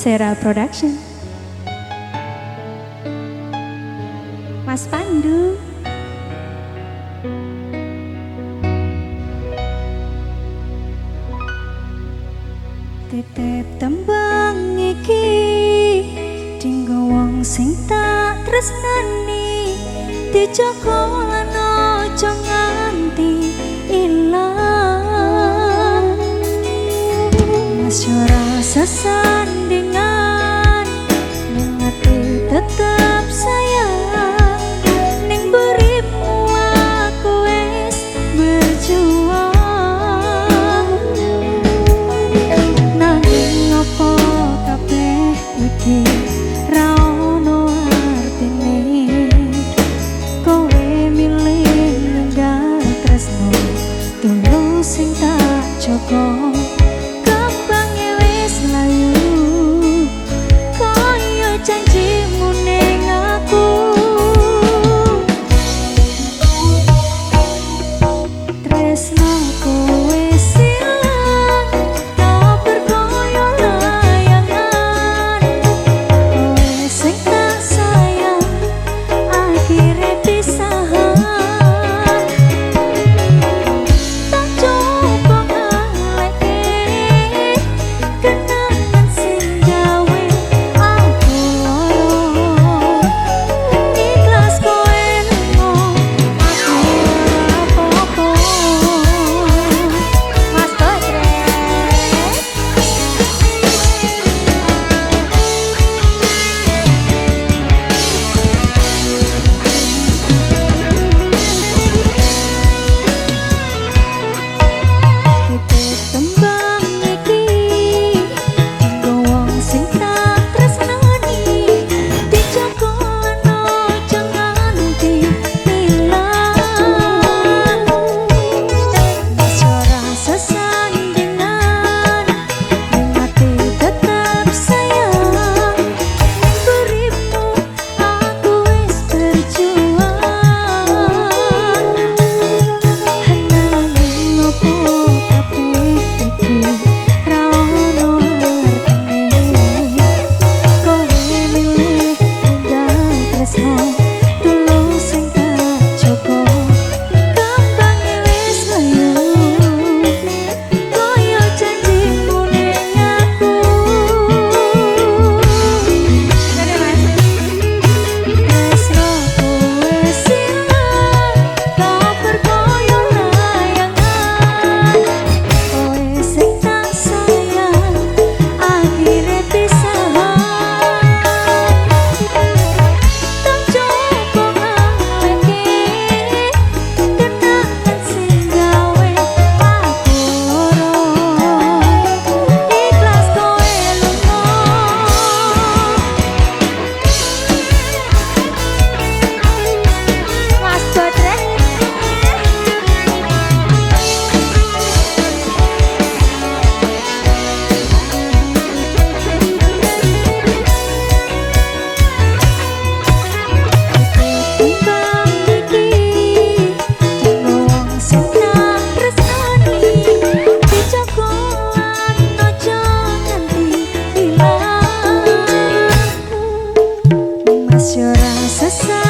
Sera Production. Mas Pandu. Tetep tembang iki dinggo wong sing tak tresnani dijogo lan ojo nganti ilang. Mas ora Nasional sesat